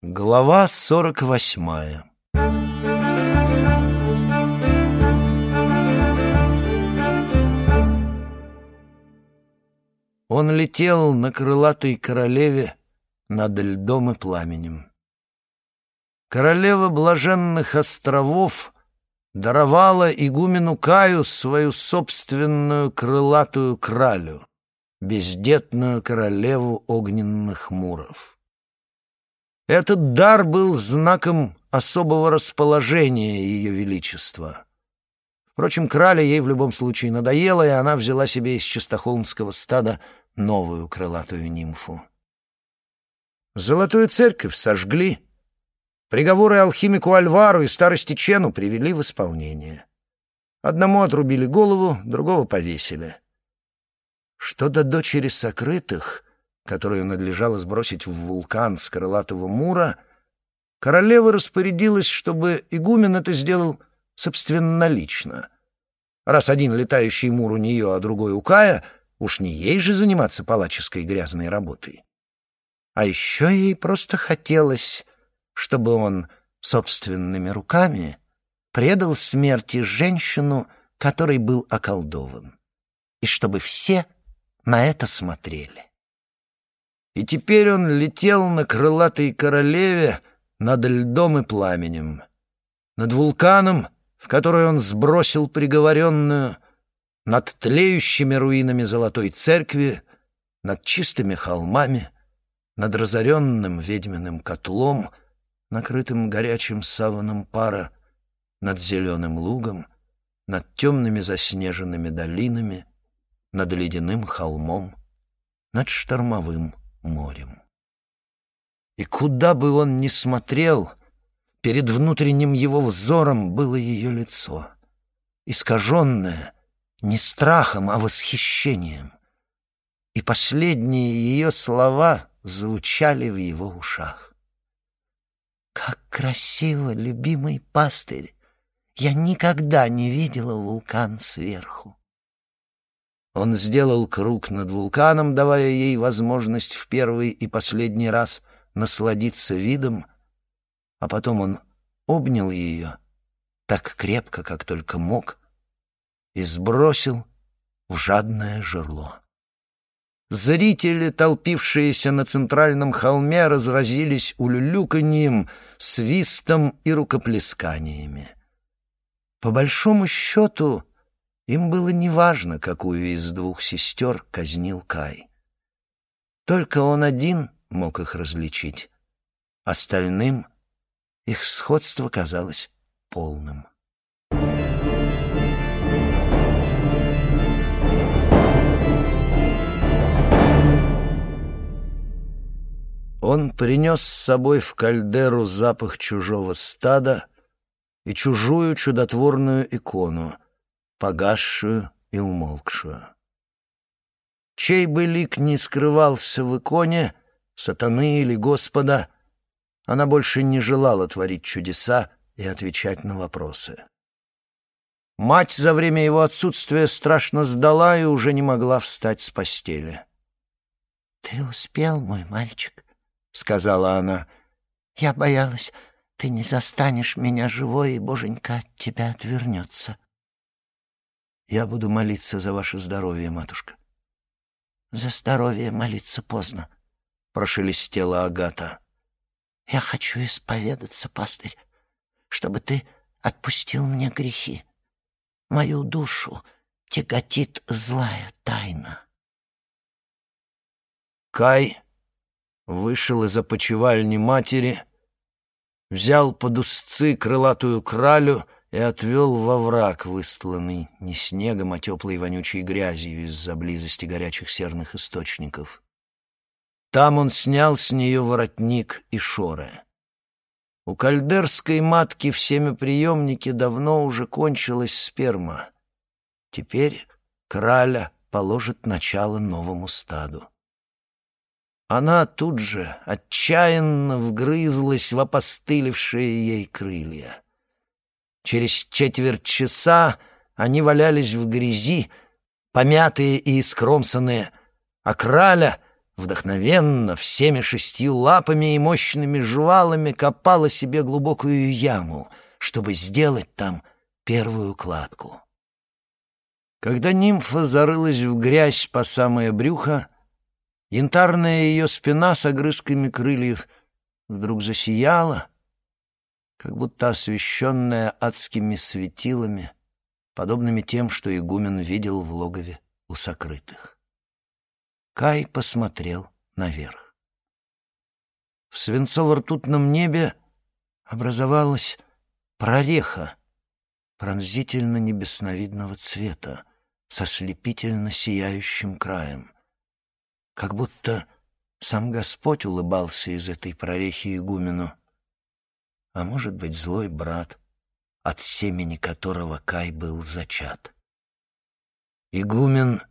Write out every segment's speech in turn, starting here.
Глава сорок восьмая Он летел на крылатой королеве над льдом и пламенем. Королева блаженных островов даровала игумену Каю свою собственную крылатую кралю, бездетную королеву огненных муров. Этот дар был знаком особого расположения Ее Величества. Впрочем, краля ей в любом случае надоело, и она взяла себе из чистохолмского стада новую крылатую нимфу. Золотую церковь сожгли. Приговоры алхимику Альвару и старости Чену привели в исполнение. Одному отрубили голову, другого повесили. Что до дочери сокрытых — которую надлежало сбросить в вулкан с крылатого мура, королева распорядилась, чтобы игумен это сделал собственнолично. Раз один летающий мур у нее, а другой у Кая, уж не ей же заниматься палаческой грязной работой. А еще ей просто хотелось, чтобы он собственными руками предал смерти женщину, которой был околдован, и чтобы все на это смотрели. И теперь он летел на крылатой королеве над льдом и пламенем, над вулканом, в который он сбросил приговоренную, над тлеющими руинами Золотой Церкви, над чистыми холмами, над разоренным ведьминым котлом, накрытым горячим саваном пара, над зеленым лугом, над темными заснеженными долинами, над ледяным холмом, над штормовым морем. И куда бы он ни смотрел, перед внутренним его взором было ее лицо, искаженное не страхом, а восхищением. И последние ее слова звучали в его ушах. «Как красиво, любимый пастырь! Я никогда не видела вулкан сверху!» Он сделал круг над вулканом, давая ей возможность в первый и последний раз насладиться видом, а потом он обнял ее так крепко, как только мог, и сбросил в жадное жерло. Зрители, толпившиеся на центральном холме, разразились улюлюканьем, свистом и рукоплесканиями. По большому счету, им было неважно, какую из двух сестер казнил Кай. Только он один мог их различить. Остальным их сходство казалось полным. Он принес с собой в кальдеру запах чужого стада и чужую чудотворную икону — погасшую и умолкшую. Чей бы лик не скрывался в иконе, сатаны или Господа, она больше не желала творить чудеса и отвечать на вопросы. Мать за время его отсутствия страшно сдала и уже не могла встать с постели. «Ты успел, мой мальчик», — сказала она. «Я боялась, ты не застанешь меня живой, и боженька от тебя отвернется». Я буду молиться за ваше здоровье, матушка. За здоровье молиться поздно, прошелестела Агата. Я хочу исповедаться, пастырь, чтобы ты отпустил мне грехи. Мою душу тяготит злая тайна. Кай вышел из опочивальни матери, взял под узцы крылатую кралю — и отвел во враг, выстланный не снегом, а теплой вонючей грязью из-за близости горячих серных источников. Там он снял с нее воротник и шоры. У кальдерской матки в семяприемнике давно уже кончилась сперма. Теперь краля положит начало новому стаду. Она тут же отчаянно вгрызлась в опостылевшие ей крылья. Через четверть часа они валялись в грязи, помятые и искромсанные, а краля вдохновенно, всеми шестью лапами и мощными жвалами копала себе глубокую яму, чтобы сделать там первую кладку. Когда нимфа зарылась в грязь по самое брюхо, янтарная ее спина с огрызками крыльев вдруг засияла, как будто освещенная адскими светилами, подобными тем, что игумен видел в логове у сокрытых. Кай посмотрел наверх. В свинцово-ртутном небе образовалась прореха пронзительно-небесновидного цвета со слепительно сияющим краем. Как будто сам Господь улыбался из этой прорехи игумену, а может быть, злой брат, от семени которого Кай был зачат. Игумен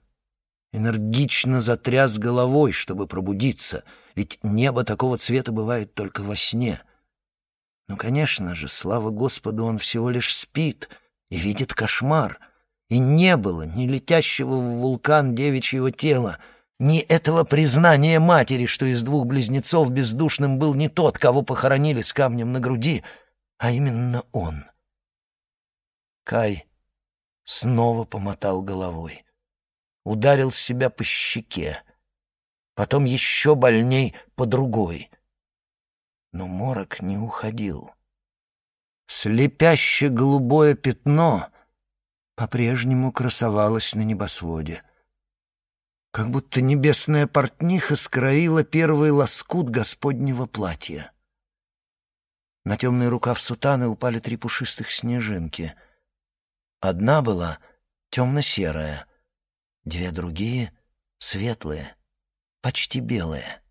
энергично затряс головой, чтобы пробудиться, ведь небо такого цвета бывает только во сне. Ну, конечно же, слава Господу, он всего лишь спит и видит кошмар. И не было ни летящего в вулкан девичьего тела, ни этого признания матери, что из двух близнецов бездушным был не тот, кого похоронили с камнем на груди, а именно он. Кай снова помотал головой ударил себя по щеке, потом еще больней по другой. Но морок не уходил. Слепяще голубое пятно по-прежнему красовалось на небосводе. Как будто небесная портниха скроила первый лоскут господнего платья. На темный рукав сутаны упали три пушистых снежинки. Одна была темно-серая — Две другие — светлые, почти белые.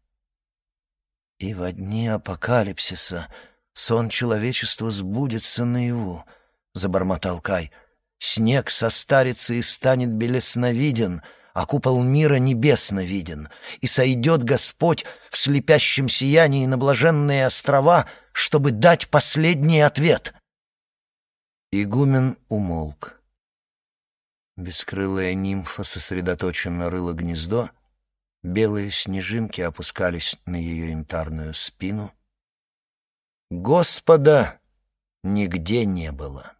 И в дни апокалипсиса сон человечества сбудется наяву, — забормотал Кай. Снег состарится и станет белесновиден, а купол мира небесно виден, и сойдет Господь в слепящем сиянии на блаженные острова, чтобы дать последний ответ. Игумен умолк. Бескрылая нимфа сосредоточенно рыла гнездо, белые снежинки опускались на ее янтарную спину. Господа нигде не было.